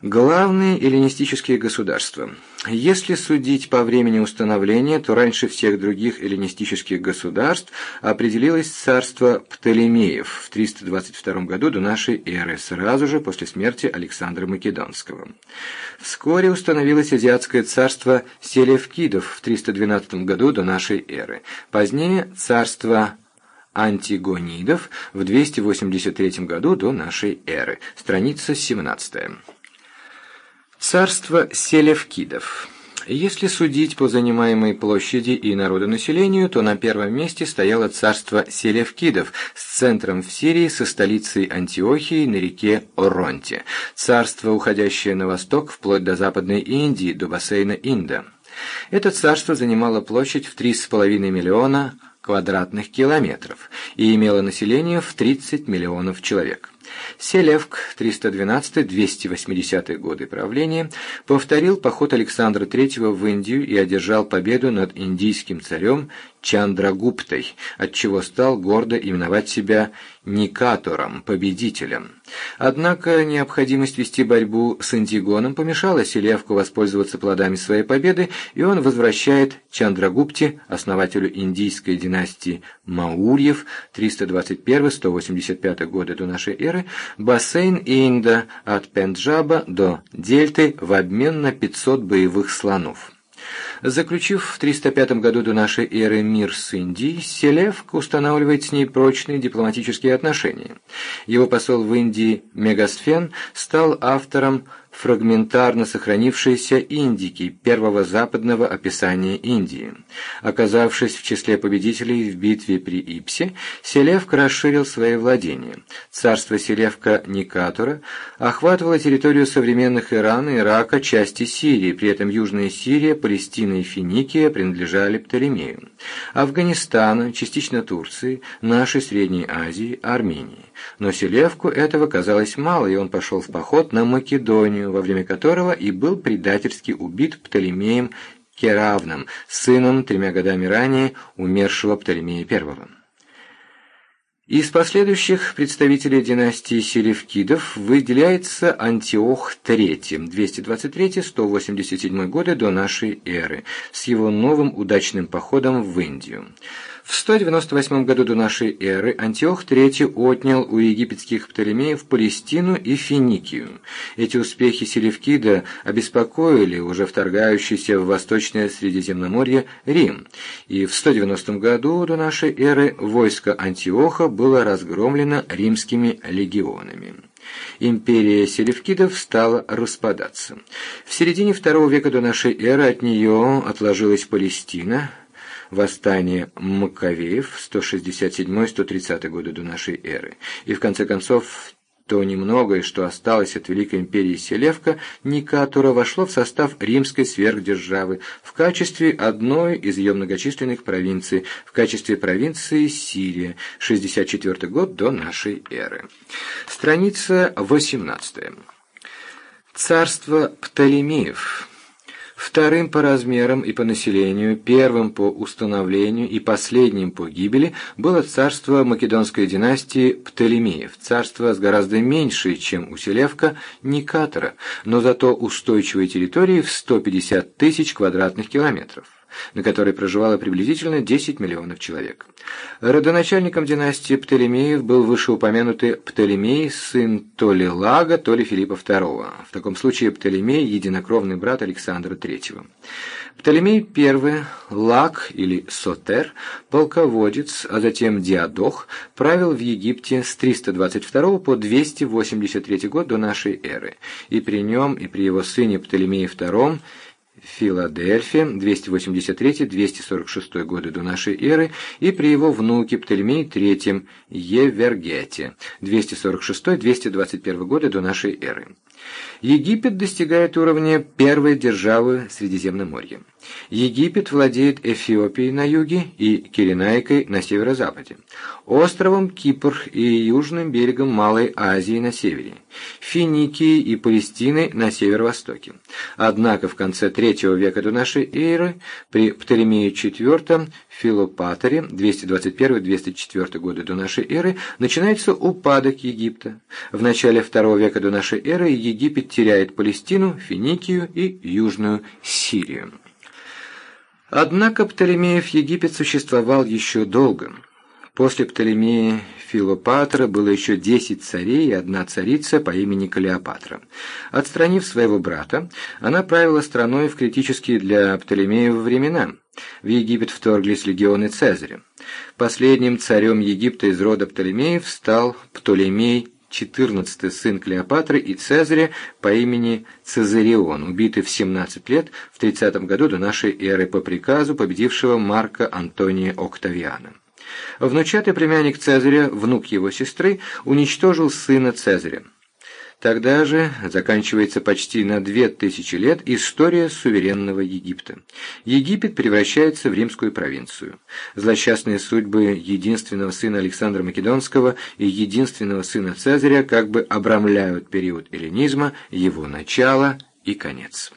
Главные эллинистические государства. Если судить по времени установления, то раньше всех других эллинистических государств определилось царство Птолемеев в 322 году до нашей эры, сразу же после смерти Александра Македонского. Вскоре установилось азиатское царство Селевкидов в 312 году до нашей эры. Позднее царство Антигонидов в 283 году до нашей эры. Страница 17. Царство Селевкидов. Если судить по занимаемой площади и народонаселению, то на первом месте стояло царство Селевкидов с центром в Сирии со столицей Антиохии на реке Оронте, царство, уходящее на восток вплоть до Западной Индии, до бассейна Инда. Это царство занимало площадь в 3,5 миллиона квадратных километров и имело население в 30 миллионов человек. Селевк, 312-280 годы правления, повторил поход Александра III в Индию и одержал победу над индийским царем Чандрагуптой, отчего стал гордо именовать себя Никатором, победителем. Однако необходимость вести борьбу с Антигоном помешала Селевку воспользоваться плодами своей победы, и он возвращает Чандрагупте, основателю индийской династии Маурьев, 321-185 годы до нашей эры, бассейн Инда от Пенджаба до Дельты в обмен на 500 боевых слонов. Заключив в 305 году до нашей эры мир с Индией, Селевк устанавливает с ней прочные дипломатические отношения. Его посол в Индии Мегасфен стал автором фрагментарно сохранившейся Индики, первого западного описания Индии. Оказавшись в числе победителей в битве при Ипсе, Селевк расширил свои владения. Царство Селевка Никатора охватывало территорию современных Ирана, Ирака, части Сирии, при этом Южная Сирия, Палестина и Финикия принадлежали Птолемею. Афганистана, частично Турции, нашей Средней Азии, Армении. Но Селевку этого казалось мало, и он пошел в поход на Македонию, во время которого и был предательски убит Птолемеем Керавным, сыном тремя годами ранее умершего Птолемея I. Из последующих представителей династии Селевкидов выделяется Антиох III, 223-187 годы до нашей эры, с его новым удачным походом в Индию. В 198 году до нашей эры Антиох III отнял у египетских Птолемеев Палестину и Финикию. Эти успехи Селевкида обеспокоили уже вторгающийся в Восточное Средиземноморье Рим, и в 190 году до нашей эры войско Антиоха было разгромлено римскими легионами. Империя селевкидов стала распадаться. В середине второго века до нашей эры от нее отложилась Палестина – восстание Маковеев 167-130 годы до нашей эры. И в конце концов то немногое, что осталось от Великой империи Селевка, Никатора вошло в состав римской сверхдержавы в качестве одной из ее многочисленных провинций, в качестве провинции Сирия, 64 год до нашей эры. Страница 18. Царство Птолемеев Вторым по размерам и по населению, первым по установлению и последним по гибели было царство македонской династии Птолемеев, царство с гораздо меньшей, чем у Селевка, Никатора, но зато устойчивой территорией в 150 тысяч квадратных километров на которой проживало приблизительно 10 миллионов человек. Родоначальником династии Птолемеев был вышеупомянутый Птолемей, сын то ли Лага, то ли Филиппа II. В таком случае Птолемей – единокровный брат Александра III. Птолемей I, Лаг или Сотер, полководец, а затем Диадох, правил в Египте с 322 по 283 год до нашей эры, и при нем, и при его сыне Птолемее II – Филадельфия, 283-246 годы до нашей эры, и при его внуке Птолемей III Евергете, 246-221 годы до нашей эры. Египет достигает уровня первой державы Средиземноморья. Египет владеет Эфиопией на юге и Киренайкой на северо-западе, островом Кипр и южным берегом Малой Азии на севере, Финикией и Палестиной на северо-востоке. Однако в конце III века до нашей эры при Птолемее IV Филопаторе 221-204 годы до нашей эры начинается упадок Египта. В начале II века до нашей эры Египет теряет Палестину, Финикию и Южную Сирию. Однако Птолемеев Египет существовал еще долго. После Птолемея Филопатра было еще десять царей и одна царица по имени Клеопатра. Отстранив своего брата, она правила страной в критические для Птолемеева времена. В Египет вторглись легионы Цезаря. Последним царем Египта из рода Птолемеев стал Птолемей XIV сын Клеопатры и Цезаря по имени Цезарион, убитый в 17 лет в 30 году до нашей эры по приказу победившего Марка Антония Октавиана. Внучатый племянник Цезаря, внук его сестры, уничтожил сына Цезаря. Тогда же заканчивается почти на две тысячи лет история суверенного Египта. Египет превращается в римскую провинцию. Злосчастные судьбы единственного сына Александра Македонского и единственного сына Цезаря как бы обрамляют период эллинизма, его начало и конец.